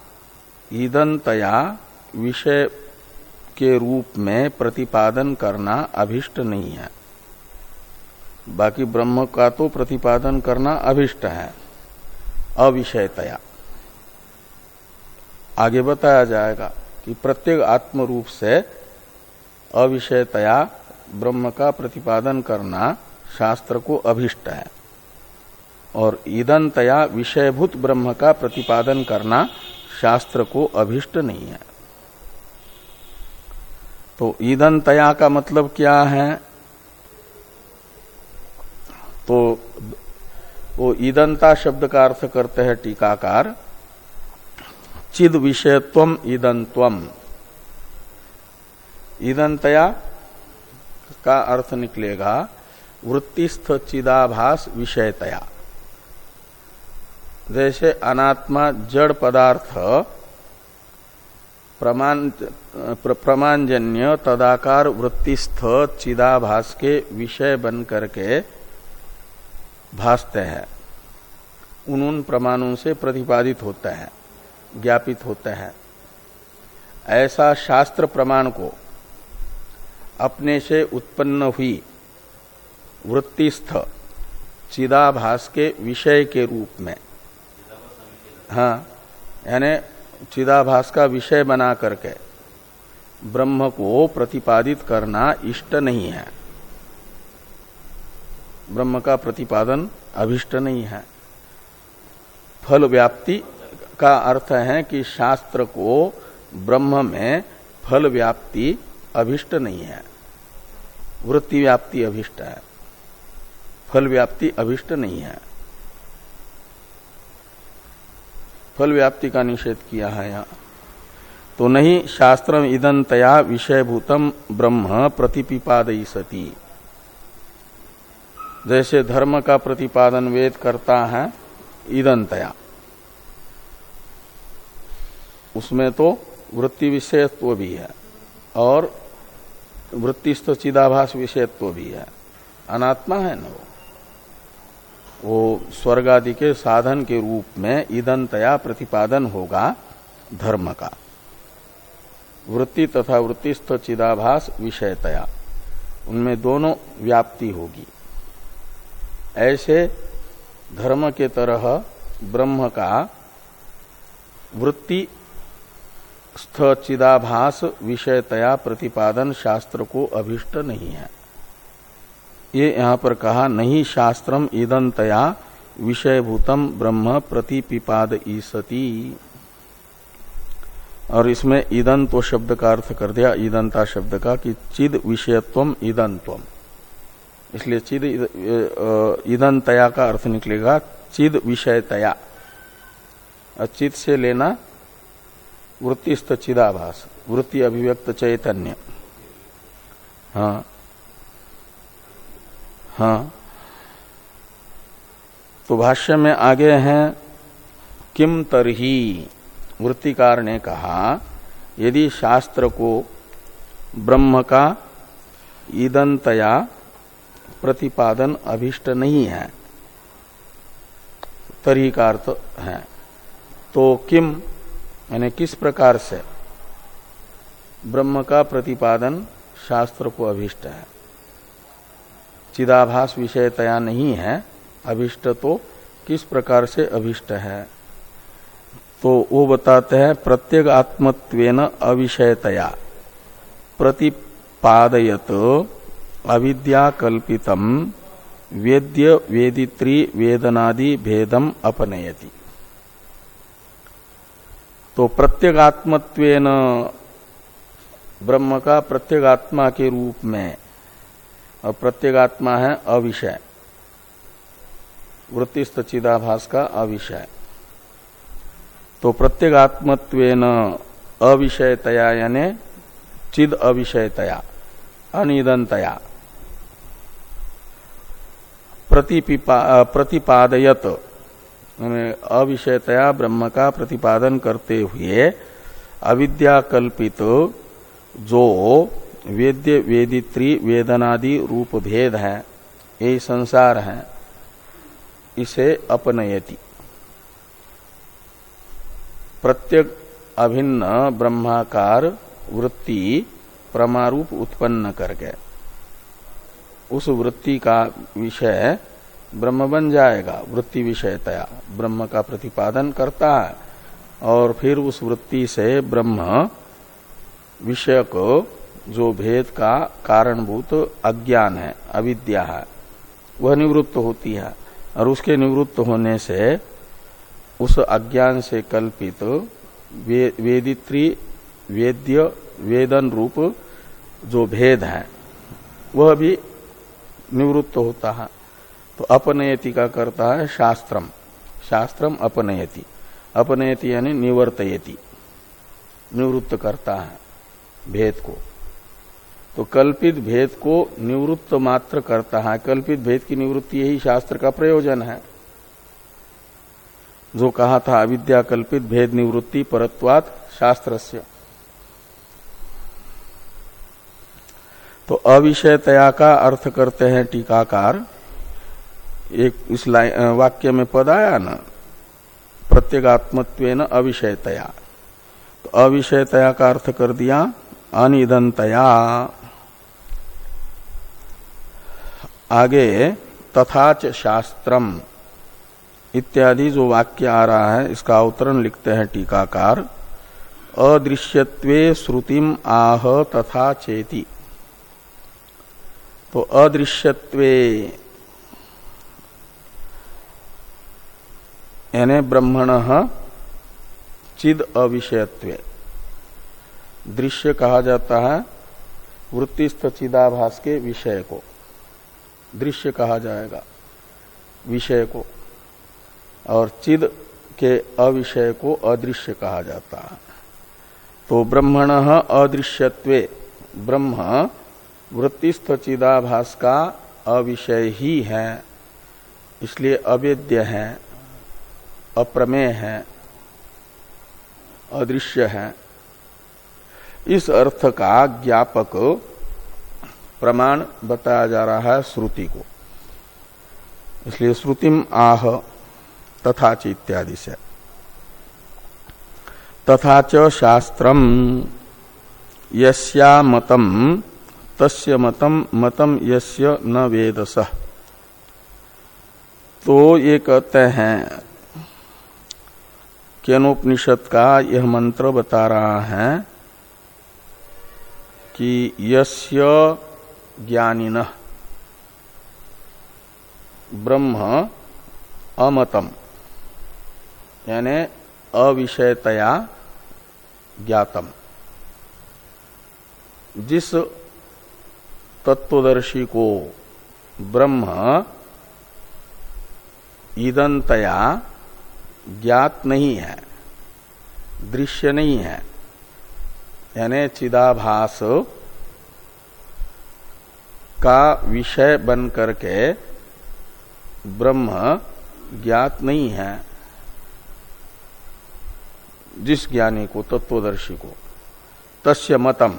ईदंतया विषय के रूप में प्रतिपादन करना अभिष्ट नहीं है। बाकी ब्रह्म का तो प्रतिपादन करना अभिष्ट है। अविषयतया। आगे बताया जाएगा कि प्रत्येक आत्म रूप से अविषयतया ब्रह्म का प्रतिपादन करना शास्त्र को अभिष्ट है। और ईदनतया विषयभूत ब्रह्म का प्रतिपादन करना शास्त्र को अभिष्ट नहीं है। तो ईदनतया का मतलब क्या है? तो वो ईदंता शब्द का अर्थ करते हैं टीकाकार। चिद विषयत्व ईदंत्वम ईदंतया का अर्थ निकलेगा, वृत्तिस्थ चिदाभास विषयतया। जैसे अनात्मा जड़ पदार्थ, प्रमाण प्रमाणजन्य तदाकार वृत्तिस्थ चिदाभास के विषय बन करके भासते हैं। उन उन प्रमाणों से प्रतिपादित होते हैं, ज्ञापित होते हैं। ऐसा शास्त्र प्रमाण को अपने से उत्पन्न हुई वृत्तिस्थ चिदाभास के विषय के रूप में हाँ यानी चिदाभास का विषय बना करके, ब्रह्म को प्रतिपादित करना इष्ट नहीं है। ब्रह्म का प्रतिपादन अभिष्ट नहीं है। फल व्याप्ति का अर्थ है कि शास्त्र को ब्रह्म में फल व्याप्ति अभिष्ट नहीं है। वृत्ति व्याप्ति अभिष्ट है। फल व्याप्ति अभिष्ट नहीं है। फल व्याप्ति का निषेध किया है यहाँ। तो नहीं शास्त्र इदंतया विषयभूतम ब्रह्म प्रतिपिपादयी सती। जैसे धर्म का प्रतिपादन वेद करता है ईदंतया उसमें तो वृत्ति विषयत्व भी है, और वृत्तिस्थ चिदाभास विषयत्व भी है। अनात्मा है ना वो। वो स्वर्ग आदि के साधन के रूप में ईदंतया प्रतिपादन होगा धर्म का। वृत्ति तथा वृत्तिस्थ चिदाभास विषयतया। उनमें दोनों व्याप्ति होगी। ऐसे धर्म के तरह ब्रह्म का वृत्ति स्थ चिदाभास विषयतया प्रतिपादन शास्त्र को अभिष्ट नहीं है। ये यहाँ पर कहा, नहीं शास्त्रम ईदंतया विषयभूतम ब्रह्म प्रतिपिपाद ईसती। और इसमें ईदंतो शब्द का अर्थ कर दिया ईदंता शब्द का, कि चिद विषयत्व ईदंत्वम इसलिए चिद ईदन तया का अर्थ निकलेगा, चिद विषय तया चित से लेना वृत्तिस्थ चिदाभास, वृत्ति अभिव्यक्त चैतन्य। हाँ हाँ। तो भाष्य में आगे हैं, किम तरही? वृत्तिकार ने कहा, यदि शास्त्र को ब्रह्म का ईदंतया प्रतिपादन अभिष्ट नहीं है तरी का अर्थ है। तो किम, यानी किस प्रकार से ब्रह्म का प्रतिपादन शास्त्र को अभिष्ट है? चिदाभास विषयतया नहीं है, अभिष्ट तो किस प्रकार से अभिष्ट है? तो वो बताते हैं, प्रत्येक आत्मत्वेन अविषयतया। प्रतिपादयत अविद्या वेद्य वेदित्री वेदनादि भेदम अपनयति। तो प्रत्येगात्मत्वेन ब्रह्म का प्रत्येगात्मा के रूप में और प्रत्येगात्मा है अविषय। वृत्तिस्थ चिदाभास का अविषय। तो प्रत्येगात्मत्वेन अविषयतया यानी चिद अविषयतया, अनिदंतया। प्रतिपादयत अविषयतया ब्रह्म का प्रतिपादन करते हुए अविद्याकल्पित जो वेद्य वेदित्री वेदनादि रूप भेद है यही संसार है, इसे अपनयति। प्रत्येक अभिन्न ब्रह्माकार वृत्ति प्रमारूप उत्पन्न करके, उस वृत्ति का विषय ब्रह्म बन जाएगा, वृत्ति विषयतया। ब्रह्म का प्रतिपादन करता है, और फिर उस वृत्ति से ब्रह्म विषय को जो भेद का कारणभूत अज्ञान है अविद्या है वह निवृत्त होती है। और उसके निवृत्त होने से उस अज्ञान से कल्पित वे, वेदित्री वेद्य वेदन रूप जो भेद है वह भी निवृत्त होता है। तो अपनयति का करता है शास्त्रम। शास्त्रम अपनयति। अपनयति यानी निवर्तयति। निवृत्त करता है भेद को। तो कल्पित भेद को निवृत्त मात्र करता है। कल्पित भेद की निवृत्ति यही शास्त्र का प्रयोजन है। जो कहा था, अविद्या कल्पित भेद निवृत्ति परत्वात शास्त्र तो अविषयतया का अर्थ करते हैं टीकाकार। एक इस वाक्य में पद आया ना? प्रत्येगात्मत्व अविषयतया। तो अविषयतया का अर्थ कर दिया, अनिदंतया। आगे तथाच शास्त्रम, इत्यादि जो वाक्य आ रहा है, इसका अवतरण लिखते हैं टीकाकार। अदृश्यत्वे श्रुतिम आह तथा चेती। तो अदृश्यत्वे, यानी ब्रह्मण चिद अविषयत्व। दृश्य कहा जाता है, वृत्तिस्थ चिदाभास के विषय को। दृश्य कहा जाएगा, विषय को, और चिद के अविषय को अदृश्य कहा जाता है। तो ब्रह्मण अदृश्यत्वे, ब्रह्म वृत्तिस्थ चिदाभास का अविषय ही है, इसलिए अवेद्य है, अप्रमेय है, अदृश्य है। इस अर्थ का ज्ञापक प्रमाण बताया जा रहा है श्रुति को। इसलिए श्रुतिम आह तथा च इत्यादि से। तथा च शास्त्रम यस्या तस्य मतम मतम यस्य न वेदस। तो ये कहते हैं केनोपनिषद का यह मंत्र बता रहा है कि यस्य ज्ञानिन। ब्रह्म अमतम। यानी अविषयतया ज्ञातम। जिस तत्वदर्शी को ब्रह्म ईदंतया ज्ञात नहीं है, दृश्य नहीं है, यानी चिदाभास का विषय बन करके ब्रह्म ज्ञात नहीं है, जिस ज्ञानी को, तत्वदर्शी को, तस्य मतम,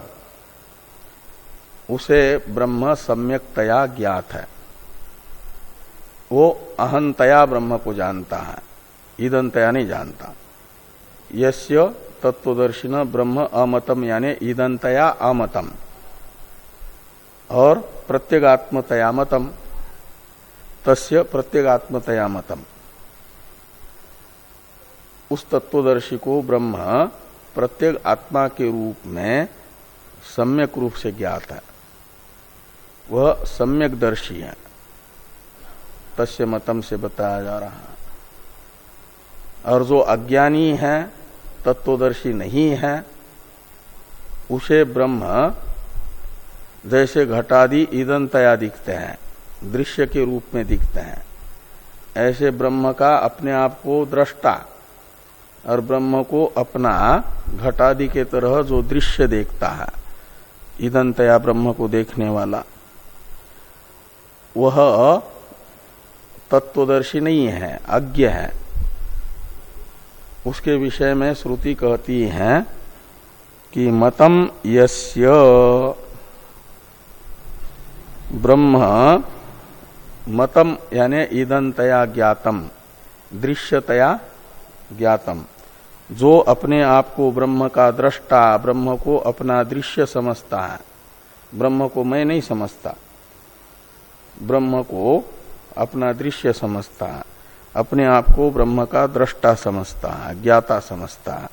उसे ब्रह्म सम्यकतया ज्ञात है। वो अहंतया ब्रह्म को जानता है ईदंतया नहीं जानता। यस्य तत्वदर्शिन ब्रह्म अमतम, यानी ईदंतया अमतम। और प्रत्यगात्मतया मतम तस्य प्रत्यगात्मतया मतम उस तत्वदर्शी को ब्रह्म प्रत्येक आत्मा के रूप में सम्यक रूप से ज्ञात है। वह सम्यक दर्शी है। तस्य मतम से बताया जा रहा है। और जो अज्ञानी है, तत्वदर्शी नहीं है, उसे ब्रह्म जैसे घटादि ईदनतया दिखते हैं, दृश्य के रूप में दिखते हैं। ऐसे ब्रह्म का अपने आप को दृष्टा और ब्रह्म को अपना घटादि के तरह जो दृश्य देखता है ईदनतया ब्रह्म को देखने वाला। वह तत्वदर्शी नहीं है, अज्ञ है। उसके विषय में श्रुति कहती है कि मतम यस्य ब्रह्म मतम, यानी ईदनतया ज्ञातम, दृश्यतया ज्ञातम। जो अपने आप को ब्रह्म का दृष्टा, ब्रह्म को अपना दृश्य समझता है। ब्रह्म को मैं नहीं समझता। ब्रह्म को अपना दृश्य समझता है। अपने आप को ब्रह्म का दृष्टा समझता है, ज्ञाता समझता है।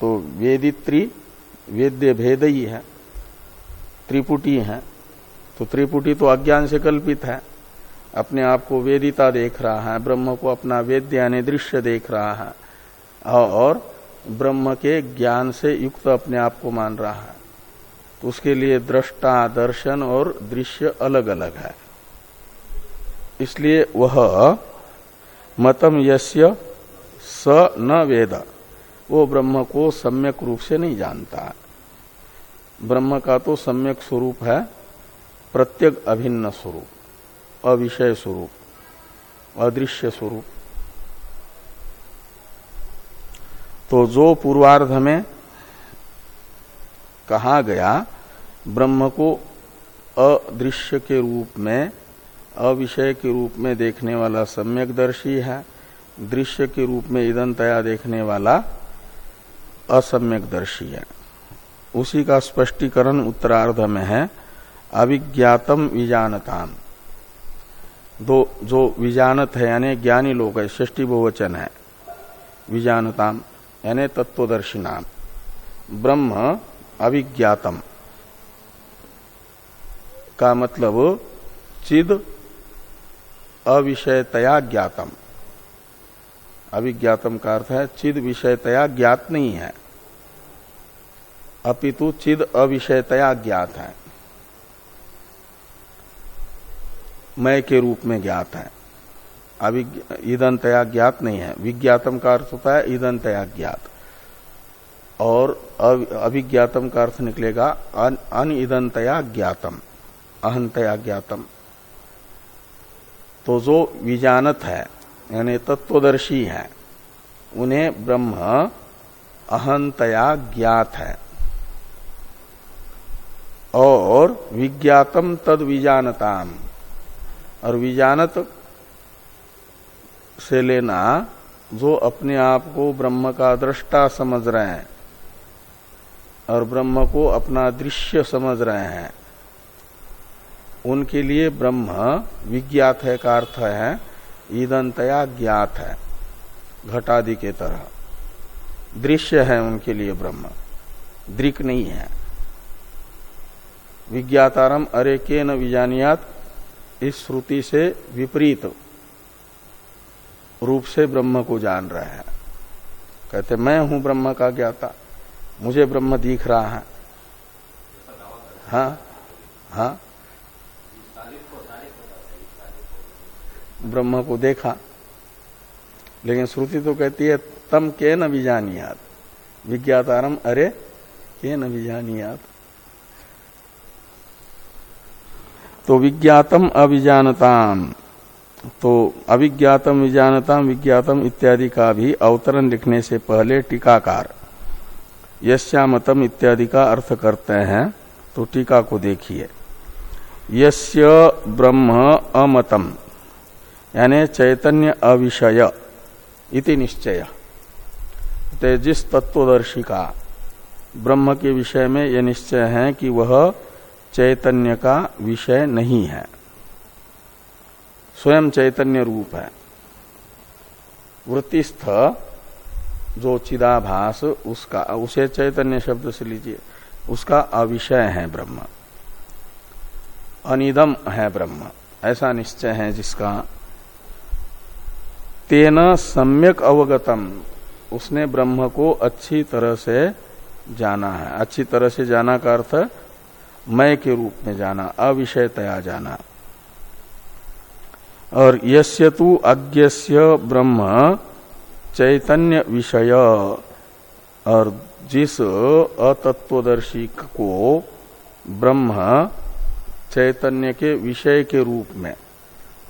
तो वेदित्री, वेद्य भेद ही है, त्रिपुटी है। तो त्रिपुटी तो अज्ञान से कल्पित है। अपने आप को वेदिता देख रहा है, ब्रह्म को अपना वेद्य यानी दृश्य देख रहा है, और ब्रह्म के ज्ञान से युक्त अपने आप को मान रहा है। तो उसके लिए दृष्टा, दर्शन और दृश्य अलग अलग है। इसलिए वह मतम यस्य स न वेद, वो ब्रह्म को सम्यक रूप से नहीं जानता। ब्रह्म का तो सम्यक स्वरूप है प्रत्येक अभिन्न स्वरूप, अविषय स्वरूप, अदृश्य स्वरूप। तो जो पूर्वार्ध में कहा गया, ब्रह्म को अदृश्य के रूप में, अविषय के रूप में देखने वाला सम्यक दर्शी है, दृश्य के रूप में ईदनतया देखने वाला असम्यक दर्शी है। उसी का स्पष्टीकरण उत्तरार्ध में है। अविज्ञातम विजानताम। दो, जो विजानत है, यानी ज्ञानी लोग है ष्टी बहुवचन है। विजानताम, यानी तत्वदर्शी नाम। ब्रह्म अविज्ञातम। का मतलब चिद अविषयतया ज्ञातम। अविज्ञातम का अर्थ है, चिद विषयतया ज्ञात नहीं है। अपितु चिद अविषयतया ज्ञात है। मय के रूप में ज्ञात है। ईदनतया ज्ञात नहीं है। विज्ञातम का अर्थ होता है ईदनतया ज्ञात। और अभिज्ञातम का अर्थ निकलेगा अन ईदनतया ज्ञातम। अहंतया ज्ञातम। तो जो विजानत है, यानी तत्वदर्शी है, उन्हें ब्रह्म अहंतया ज्ञात है। और विज्ञातम तद विजानताम और विजानत से लेना जो अपने आप को ब्रह्म का दृष्टा समझ रहे हैं और ब्रह्म को अपना दृश्य समझ रहे हैं। उनके लिए ब्रह्म विज्ञात है, का अर्थ है ईदंतया ज्ञात है, घटादि के तरह। दृश्य है उनके लिए ब्रह्म। दृक नहीं है। विज्ञातारम अरे के न विजानियात इस श्रुति से विपरीत रूप से ब्रह्म को जान रहे हैं। कहते, मैं हूँ ब्रह्म का ज्ञाता। मुझे ब्रह्म दिख रहा है। हाँ हाँ। ब्रह्म को देखा। लेकिन श्रुति तो कहती है, तम के न विजानियात। विज्ञातारम, अरे, के न विजानियात? तो विज्ञातम अविजानताम तो अविज्ञातम विजानताम, विज्ञातम इत्यादि का भी अवतरण लिखने से पहले टीकाकार यश्यामतम इत्यादि का अर्थ करते हैं तो टीका को देखिए। यस्य ब्रह्म अमतम, यानी चैतन्य अविषय इति निश्चय। तो जिस तत्वदर्शी का ब्रह्म के विषय में यह निश्चय है कि वह चैतन्य का विषय नहीं है। स्वयं चैतन्य रूप है। वृत्तिस्थ जो चिदाभास, उसका, उसे चैतन्य शब्द से लीजिए, उसका अविषय है ब्रह्म। अनिदम है ब्रह्म। ऐसा निश्चय है जिसका तेना सम्यक अवगतम, उसने ब्रह्म को अच्छी तरह से जाना है। अच्छी तरह से जाना का अर्थ मय के रूप में जाना अविषयतया जाना। और यस्य तु अज्ञस्य ब्रह्म चैतन्य विषय। और जिस अतत्वदर्शी को ब्रह्म चैतन्य के विषय के रूप में,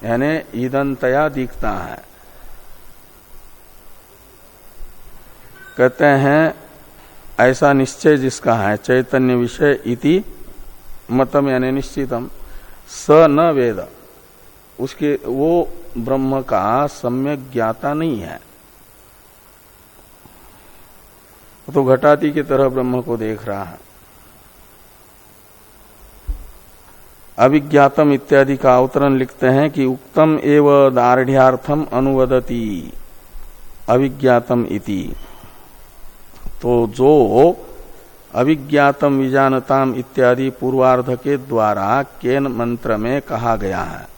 यानी ईदनतया दिखता है। कहते हैं, ऐसा निश्चय जिसका है, चैतन्य विषय इति मतम यानी निश्चितम। स न वेद। उसके, वो ब्रह्म का सम्यक ज्ञाता नहीं है। तो घटाती की तरह ब्रह्म को देख रहा है। अभिज्ञातम इत्यादि का अवतरण लिखते हैं कि उक्तम एव दार्ढ़्यार्थम अनुवदती। अभिज्ञातम इति। तो जो अभिज्ञातम विजानताम इत्यादि पूर्वार्ध के द्वारा केन मंत्र में कहा गया है।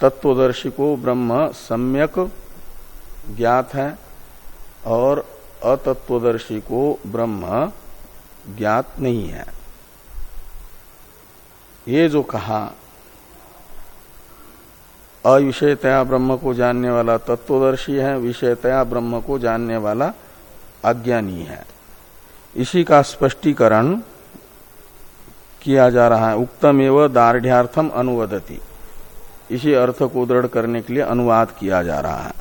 तत्वदर्शी को ब्रह्म सम्यक ज्ञात है और अतत्वदर्शी को ब्रह्म ज्ञात नहीं है। ये जो कहा, अविषयतया ब्रह्म को जानने वाला तत्वदर्शी है, विषयतया ब्रह्म को जानने वाला अज्ञानी है। इसी का स्पष्टीकरण किया जा रहा है। उक्तम एवं दार्ढ़्यार्थम अनुवदती। इसी अर्थ को दृढ़ करने के लिए अनुवाद किया जा रहा है।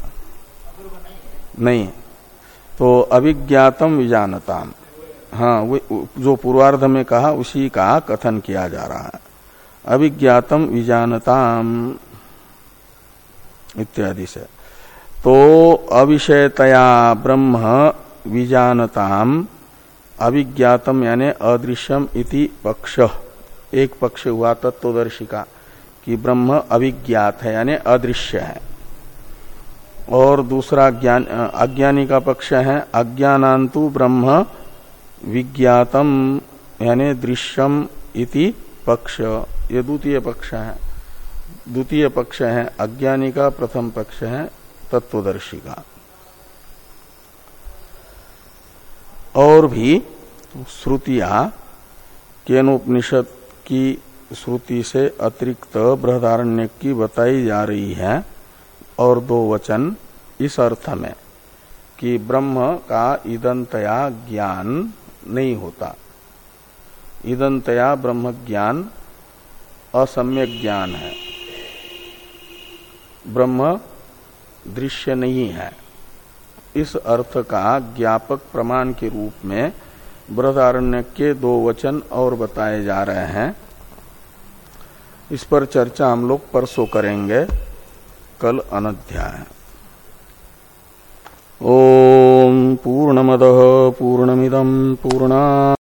नहीं। तो अभिज्ञातम विजानताम। हाँ वो, जो पूर्वार्ध में कहा, उसी का कथन किया जा रहा है। अभिज्ञातम विजानताम इत्यादि से। तो अविषयतया ब्रह्म विजानताम अभिज्ञातम यानी अदृश्यम इति पक्ष। एक पक्ष हुआ तत्वदर्शी का कि ब्रह्म अभिज्ञात है यानी अदृश्य है। और दूसरा ज्ञान अज्ञानी का पक्ष है अज्ञानांतु ब्रह्म विज्ञातम यानी दृश्यम इति पक्ष। ये द्वितीय पक्ष है। द्वितीय पक्ष है, अज्ञानी का प्रथम पक्ष है तत्वदर्शी का और भी श्रुतियाँ केनोपनिषद की श्रुति से अतिरिक्त बृहदारण्य की बताई जा रही है और दो वचन इस अर्थ में कि ब्रह्म का ईदंतया ज्ञान नहीं होता। ईदंतया ब्रह्म ज्ञान असम्यक ज्ञान है। ब्रह्म दृश्य नहीं है। इस अर्थ का ज्ञापक प्रमाण के रूप में बृहदारण्य के दो वचन और बताए जा रहे हैं। इस पर चर्चा हम लोग परसों करेंगे, कल अनध्याय। ओम पूर्णमद पूर्णमिदम पूर्णा